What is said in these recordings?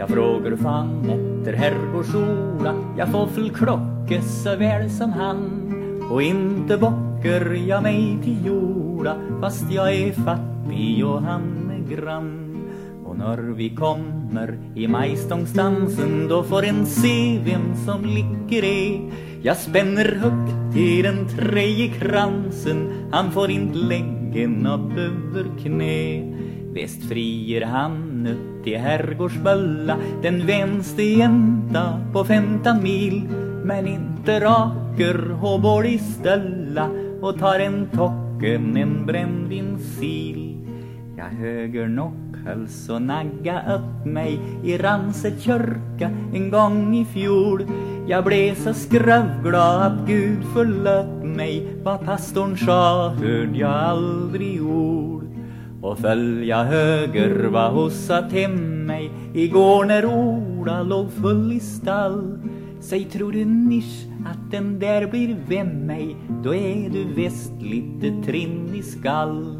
Jag frågar fan efter herrgårdsola Jag får full klocka så väl som han. Och inte bockar jag mig till jorda Fast jag är fattig och han är grann. Och när vi kommer i majstångsdansen Då får en se vem som ligger i. Jag spänner högt i den tredje kransen. Han får inte lägga något över knä. Väst frier han upp i herrgårdsbölla Den vänste jänta på femton mil. Men inte raker och i ställa Och tar en tocken, en brännvinsil. Jag höger hölls och nagga upp mig I Ranset kyrka en gång i fjol. Jag blev så skrövglad att Gud förlöt mig Vad pastorn sa hörde jag aldrig ord och följa höger vad hon sa till mig igår när Ola låg full i stall. Säg tror du nisch att den där blir vem mig då är du väst lite trinn i skall.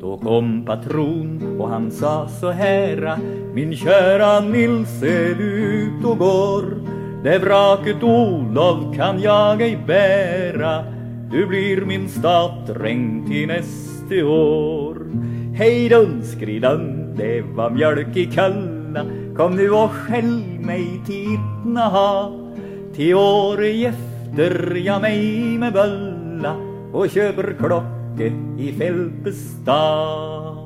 Då kom patron och han sa så här Min kära Nils är du ut och går Det vraket Olof kan jag ej bära Du blir min statdräng till näste år Hej dunskridun, det var mjölk i kulla Kom nu och skäll mig till ha. Till året efter jag mig med bölla Och köper klockor i Fälpestad